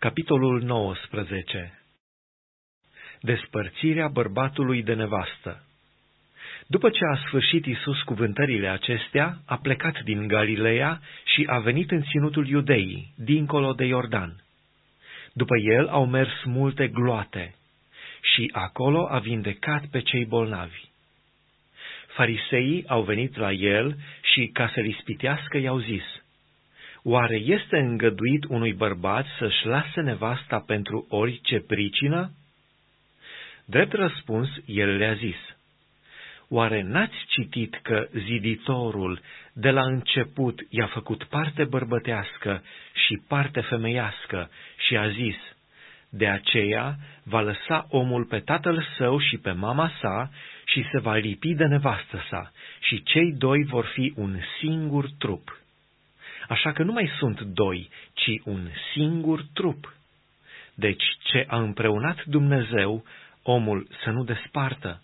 Capitolul 19 Despărțirea bărbatului de nevastă După ce a sfârșit Isus cuvântările acestea, a plecat din Galileea și a venit în ținutul Iudeii, dincolo de Iordan. După el au mers multe gloate și acolo a vindecat pe cei bolnavi. Fariseii au venit la el și, ca să-l ispitească, i-au zis – Oare este îngăduit unui bărbat să-și lase nevasta pentru orice pricină? Drept răspuns, el le-a zis, Oare n-ați citit că ziditorul de la început i-a făcut parte bărbătească și parte femeiască și a zis, De aceea va lăsa omul pe tatăl său și pe mama sa și se va lipi de nevastă sa și cei doi vor fi un singur trup așa că nu mai sunt doi, ci un singur trup. Deci ce a împreunat Dumnezeu, omul să nu despartă.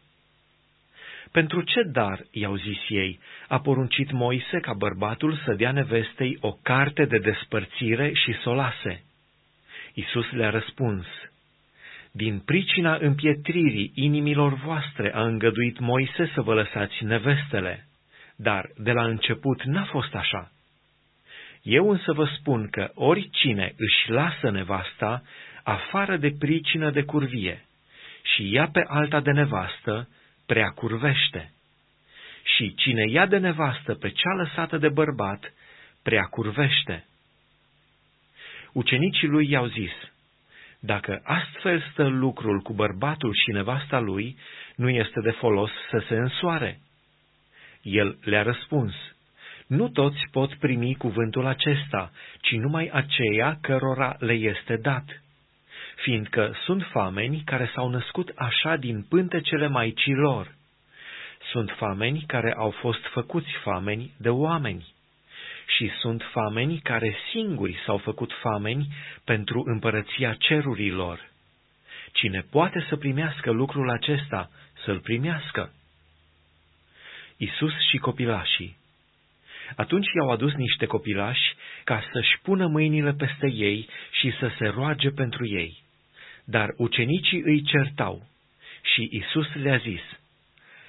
Pentru ce dar, i-au zis ei, a poruncit Moise ca bărbatul să dea nevestei o carte de despărțire și să o lase? Iisus le-a răspuns, Din pricina împietririi inimilor voastre a îngăduit Moise să vă lăsați nevestele, dar de la început n-a fost așa. Eu însă vă spun că oricine își lasă nevasta afară de pricină de curvie și ia pe alta de nevastă, prea curvește. Și cine ia de nevastă pe cea lăsată de bărbat, prea curvește. Ucenicii lui i-au zis, dacă astfel stă lucrul cu bărbatul și nevasta lui, nu este de folos să se însoare. El le-a răspuns, nu toți pot primi cuvântul acesta, ci numai aceia cărora le este dat, fiindcă sunt fameni care s-au născut așa din pântecele maicii lor. Sunt fameni care au fost făcuți fameni de oameni și sunt fameni care singuri s-au făcut fameni pentru împărăția cerurilor. Cine poate să primească lucrul acesta, să-l primească. Isus și copilașii atunci i-au adus niște copilași ca să-și pună mâinile peste ei și să se roage pentru ei. Dar ucenicii îi certau și Isus le-a zis,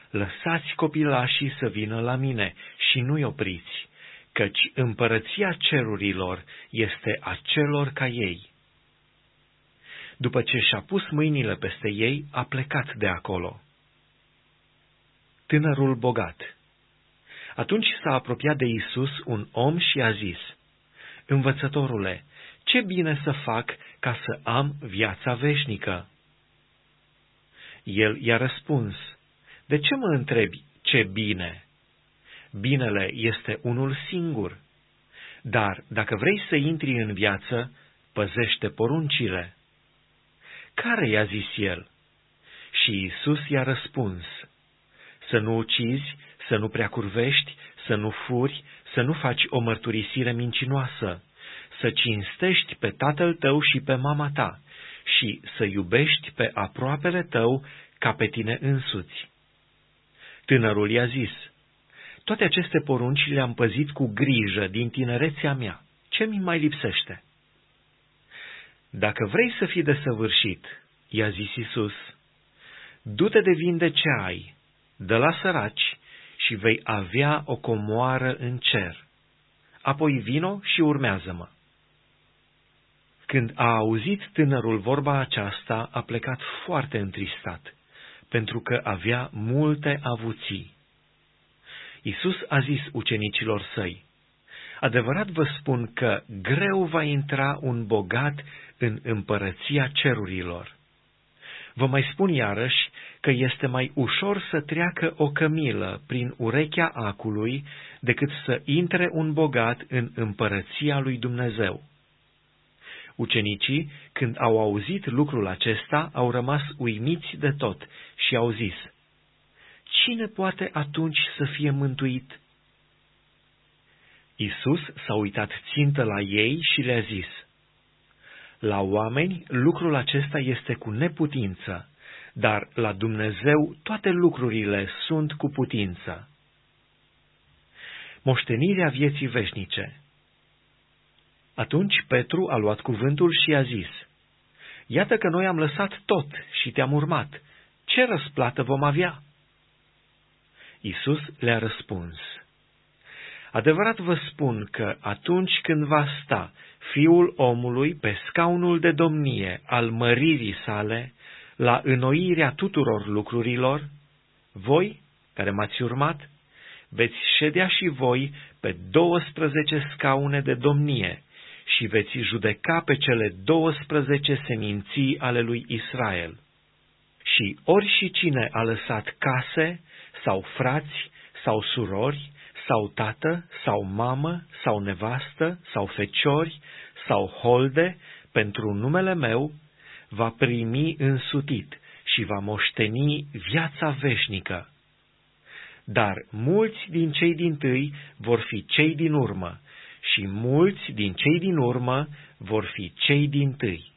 Lăsați copilașii să vină la mine și nu-i opriți, căci împărăția cerurilor este a celor ca ei. După ce și-a pus mâinile peste ei, a plecat de acolo. Tânărul bogat atunci s-a apropiat de Isus un om și a zis, Învățătorule, ce bine să fac ca să am viața veșnică? El i-a răspuns, De ce mă întrebi ce bine? Binele este unul singur, dar dacă vrei să intri în viață, păzește poruncile. Care i-a zis el? Și Isus i-a răspuns, Să nu ucizi, să nu prea curvești, să nu furi, să nu faci o mărturisire mincinoasă, să cinstești pe tatăl tău și pe mama ta și să iubești pe aproapele tău ca pe tine însuți. Tânărul i-a zis, toate aceste porunci le-am păzit cu grijă din tinerețea mea. Ce mi mai lipsește? Dacă vrei să fii desăvârșit, i-a zis Isus, du-te de vinde ce ai, dă la săraci și vei avea o comoară în cer. Apoi vino și urmează-mă. Când a auzit tânărul vorba aceasta, a plecat foarte întristat, pentru că avea multe avuții. Isus a zis ucenicilor săi, Adevărat vă spun că greu va intra un bogat în împărăția cerurilor. Vă mai spun iarăși că este mai ușor să treacă o cămilă prin urechea acului decât să intre un bogat în împărăția lui Dumnezeu. Ucenicii, când au auzit lucrul acesta, au rămas uimiți de tot și au zis, Cine poate atunci să fie mântuit? Isus s-a uitat țintă la ei și le-a zis, La oameni lucrul acesta este cu neputință, dar la Dumnezeu toate lucrurile sunt cu putință. Moștenirea vieții veșnice Atunci Petru a luat cuvântul și a zis, Iată că noi am lăsat tot și te-am urmat. Ce răsplată vom avea? Isus le-a răspuns, Adevărat vă spun că atunci când va sta Fiul omului pe scaunul de domnie al măririi sale, la înnoirea tuturor lucrurilor, voi, care m-ați urmat, veți ședea și voi pe 12 scaune de domnie și veți judeca pe cele 12 seminții ale lui Israel. Și ori și cine a lăsat case, sau frați, sau surori, sau tată, sau mamă, sau nevastă, sau feciori, sau holde, pentru numele meu, va primi însutit și va moșteni viața veșnică. Dar mulți din cei din tâi vor fi cei din urmă și mulți din cei din urmă vor fi cei din tâi.